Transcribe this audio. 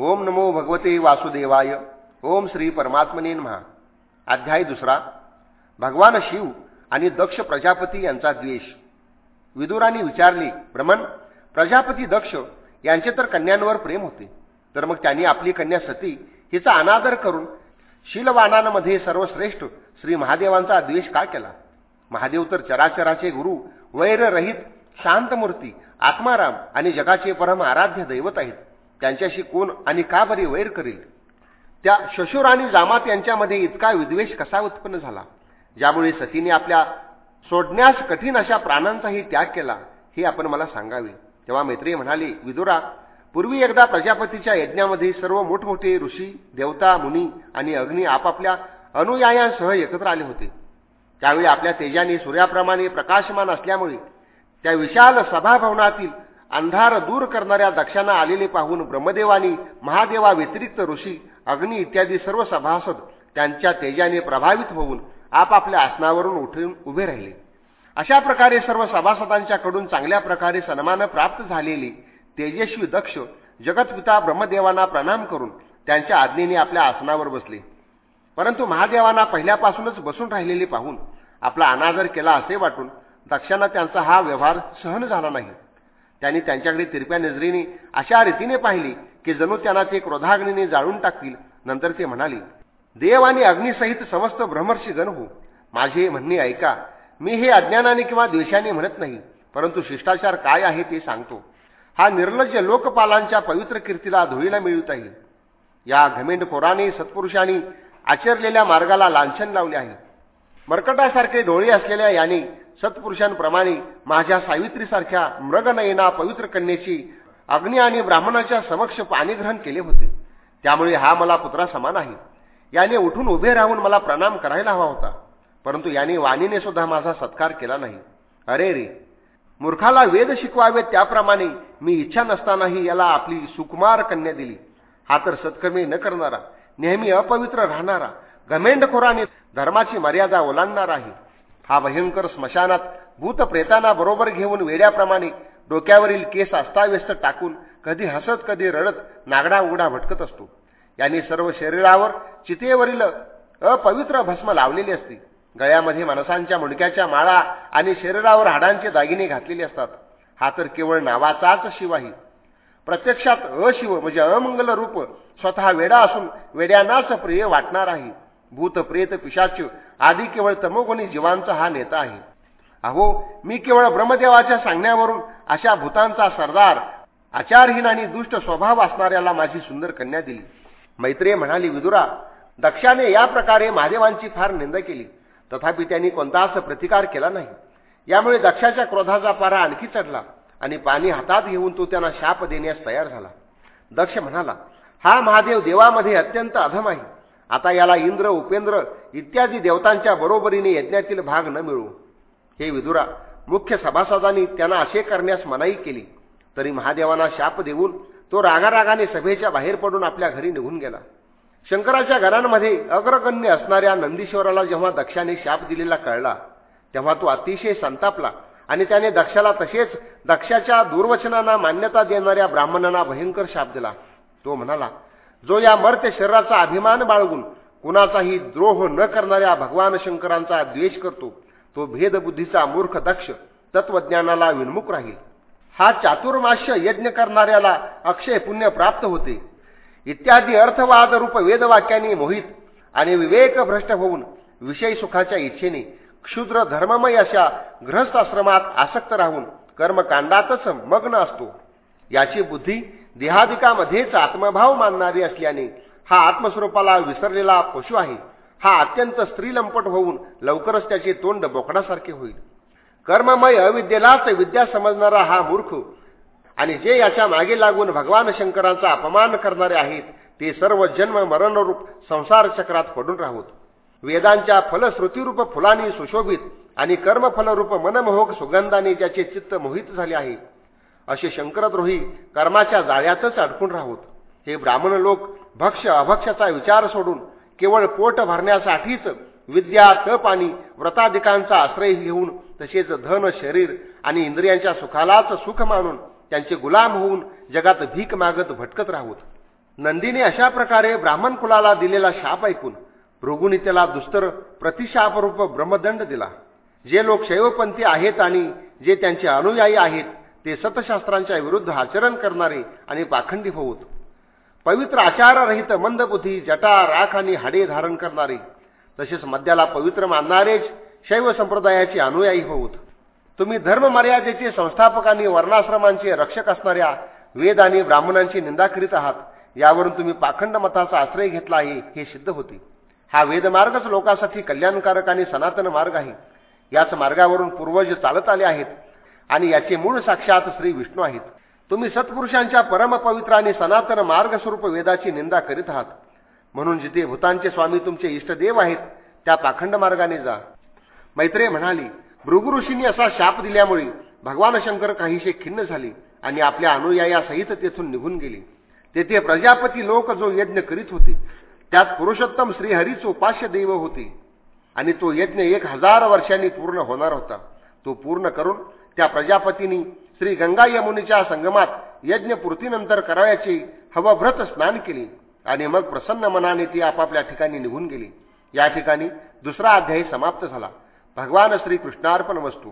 ओम नमो भगवते वासुदेवाय. ओम श्री परमात्मने महा अध्याय दुसरा. भगवान शिव आणि दक्ष प्रजापती यांचा द्वेष. विदुरांनी विचारले भ्रमण प्रजापती दक्ष यांचे तर कन्यांवर प्रेम होते. तर मग त्यांनी आपली कन्या सती हिचा अनादर करून शीलवानांमध्ये सर्वश्रेष्ठ श्री महादेवांचा द्वेष का केला? महादेव तर चराचराचे गुरु वैररहित शांतमूर्ती आत्माराम आणि जगाचे परम आराध्य दैवत आहेत. त्यांच्याशी कोण आणि का बरे वैर करील? त्या शशुर आणि जामात यांच्यामध्ये इतका विद्वेष कसा उत्पन्न झाला? ज्यामुळे सतीने आपल्या सोडण्यास कठीण अशा प्राणांचाही त्याग केला हे आपण मला सांगावे. तेव्हा मैत्री म्हणाले विदुरा पूर्वी एकदा प्रजापतीच्या यज्ञामध्ये सर्व मोठमोठे ऋषी देवता मुनी आणि अग्नी आपापल्या अनुयायांसह एकत्र आले होते. त्यावेळी आपल्या तेजाने सूर्याप्रमाणे प्रकाशमान असल्यामुळे त्या विशाल सभाभवनातील अंधार दूर करणाऱ्या दक्षांना आलेले पाहून ब्रह्मदेवानी महादेवा व्यतिरिक्त ऋषी अग्नी इत्यादी सर्व सभासद त्यांच्या तेजाने प्रभावित होऊन आपापल्या आसनावरून उठून उभे राहिले. अशा प्रकारे सर्व सभासदांच्याकडून चांगल्या प्रकारे सन्मान प्राप्त झालेले तेजस्वी दक्ष जगतपिता ब्रह्मदेवांना प्रणाम करून त्यांच्या आज्ञेने आपल्या आसनावर बसले. परंतु महादेवांना पहिल्यापासूनच बसून राहिलेले पाहून आपला अनादर केला असे वाटून दक्षांना त्यांचा हा व्यवहार सहन झाला नाही. त्यांनी त्यांच्याकडे तिरप्या नजरेने अशा रीतीने पाहिली की जणू त्यांना ते क्रोधाग्नीने जाळून टाकतील. नंतर ते म्हणाले देव आणि अग्निसहित समस्त भ्रमर्षी जण हो. माझे म्हणणे ऐका. मी हे अज्ञानाने किंवा द्वेषाने म्हणत नाही परंतु शिष्टाचार काय आहे ते सांगतो. हा निर्लज्ज लोकपालांच्या पवित्र कीर्तीला धुळीला मिळवता येईल या घमेंडखोराने सत्पुरुषांनी आचरलेल्या मार्गाला लांछन लावले आहे. मरकटासारखे डोळे असलेल्या याने सत्पुरुषांप्रमाणे माझ्या सावित्रीसारख्या मृगनयना पवित्र कन्येची अग्नी आणि ब्राह्मणाच्या समक्ष पाणीग्रहण केले होते. त्यामुळे हा मला पुत्रा समान आहे. याने उठून उभे राहून मला प्रणाम करायला हवा होता. परंतु याने वाणीने सुद्धा माझा सत्कार केला नाही. अरे रे मूर्खाला वेद शिकवावे त्याप्रमाणे मी इच्छा नसतानाही याला आपली सुकुमार कन्या दिली. हा तर सत्कर्मी न करणारा नेहमी अपवित्र राहणारा गमेंडखोराने धर्माची मर्यादा ओलांडणार आहे. हा भयंकर स्मशानात भूतप्रेतांना बरोबर घेऊन वेड्याप्रमाणे डोक्यावरील केस अस्ताव्यस्त टाकून कधी हसत कधी रडत नागडा उघडा भटकत असतो. यांनी सर्व शरीरावर चितेवरील अपवित्र भस्म लावलेली असते. गळ्यामध्ये माणसांच्या मुंडक्याच्या माळा आणि शरीरावर हाडांचे दागिने घातलेले असतात. हा तर केवळ नावाचाच शिव आहे. प्रत्यक्षात अशिव म्हणजे अमंगल रूप स्वतः वेडा असून वेड्यांनाच प्रिय वाटणार आहे. भूत प्रेत पिशाच आदी केवळ तमोगुणी जीवांचा हा नेता आहे. अहो मी केवळ ब्रह्मदेवाच्या सांगण्यावरून अशा भूतांचा सरदार आचारहीन आणि दुष्ट स्वभाव असणाऱ्याला माझी सुंदर कन्या दिली. मैत्रिय म्हणाली विदुरा दक्षाने या प्रकारे महादेवांची फार निंदा केली. तथापि त्यांनी कोणताच प्रतिकार केला नाही. यामुळे दक्षाच्या क्रोधाचा पारा आणखी चढला आणि पाणी हातात घेऊन तो त्यांना शाप देण्यास तयार झाला. दक्ष म्हणाला हा महादेव देवामध्ये अत्यंत अधम आहे. आता याला इंद्र उपेंद्र इत्यादी देवतांच्या बरोबरीने यज्ञातील भाग न मिळू हे विदुरा मुख्य सभासदांनी त्यांना असे करण्यास मनाई केली तरी महादेवांना शाप देऊन तो रागारागाने सभेच्या बाहेर पडून आपल्या घरी निघून गेला. शंकराच्या घरांमध्ये अग्रगण्य असणाऱ्या नंदीश्वराला जेव्हा दक्षाने शाप दिलेला कळला तेव्हा तो अतिशय संतापला आणि त्याने दक्षाला तसेच दक्षाच्या दुर्वचनांना मान्यता देणाऱ्या ब्राह्मणांना भयंकर शाप दिला. तो म्हणाला जो या मर्त्य शरीराचा अभिमान बाळगून कुणाचाही द्रोह न करणाऱ्या भगवान शंकरांचा द्वेष करतो तो भेदबुद्धीचा मूर्ख दक्ष तत्वज्ञानाला विन्मुख राहील. हा चातुर्माश्य यज्ञ करणाऱ्याला अक्षय पुण्य प्राप्त होते. इत्यादी अर्थवाद रूप वेदवाक्याने मोहित आणि विवेक भ्रष्ट होऊन विषय सुखाच्या इच्छेने क्षुद्र धर्ममय अशा ग्रहस्थाश्रमात आसक्त राहून कर्मकांडातच मग्न असतो. याची बुद्धी देहादिकामध्येच आत्मभाव मानणारी असल्याने हा आत्मस्वरूपाला विसरलेला पशु आहे. हा अत्यंत स्त्रीलंपट होऊन लवकरच त्याचे तोंड बोकडासारखे होईल. कर्ममय अविद्येलाच विद्या समजणारा हा मूर्ख आणि जे याच्या मागे लागून भगवान शंकरांचा अपमान करणारे आहेत ते सर्व जन्म मरणरूप संसार चक्रात पडून राहोत. वेदांच्या फलश्रुतीरूप फुलांनी सुशोभित आणि कर्मफलरूप मनमोहक सुगंधाने ज्याचे चित्त मोहित झाले आहे असे शंकरद्रोही कर्माच्या जाळ्यातच अडकून राहूत. हे ब्राह्मण लोक भक्ष अभक्षाचा विचार सोडून केवळ पोट भरण्यासाठीच विद्या तप आणि व्रताधिकांचा आश्रय घेऊन तसेच धन शरीर आणि इंद्रियांच्या सुखालाच सुख मानून त्यांचे गुलाम होऊन जगात भीक मागत भटकत राहूत. नंदीने अशा प्रकारे ब्राह्मण कुलाला दिलेला शाप ऐकून भृगुनी त्याला दुस्तर प्रतिशापरूप ब्रह्मदंड दिला. जे लोक शैवपंथी आहेत आणि जे त्यांचे अनुयायी आहेत ते सतशास्त्रांच्या विरुद्ध आचरण करणारे आणि पाखंडी होत पवित्र आचाररहित मंदबुद्धी जटा राख आणि हाडे धारण करणारे तसेच मद्याला पवित्र मानणारेच शैव संप्रदायाचे अनुयायी होत तुम्ही धर्म मर्यादेचे संस्थापक आणि वर्णाश्रमांचे रक्षक असणाऱ्या वेद आणि ब्राह्मणांची निंदा करीत आहात यावरून तुम्ही पाखंड मताचा आश्रय घेतला आहे हे सिद्ध होते. हा वेदमार्गच लोकांसाठी कल्याणकारक आणि सनातन मार्ग आहे. याच मार्गावरून पूर्वज चालत आले आहेत आणि याचे मूळ साक्षात श्री विष्णू आहेत. तुम्ही सत्पुरुषांच्या परमपवित्र आणि सनातन मार्गस्वरूप वेदाची निंदा करीत आहात. म्हणून जिथे भूतांचे स्वामी तुमचे इष्टदेव आहेत त्या पाखंड मार्गाने जा. मैत्रे म्हणाली भृगुऋषींनी असा शाप दिल्यामुळे भगवान शंकर काहीशे खिन्न झाले आणि आपल्या अनुयायासहित तेथून निघून गेले. तेथे प्रजापती लोक जो यज्ञ करीत होते त्यात पुरुषोत्तम श्रीहरीच उपास्य दैव होते. आणि तो यज्ञ एक हजार वर्षांनी पूर्ण होणार होता. तो पूर्ण करून त्या प्रजापतींनी श्री गंगा यमुनीच्या संगमात यज्ञपूर्तीनंतर करावयाचे हवभ्रत स्नान केले आणि मग प्रसन्न मनाने ती आपापल्या ठिकाणी निघून गेली. या ठिकाणी दुसरा अध्यायी समाप्त झाला. भगवान श्रीकृष्णार्पण वस्तू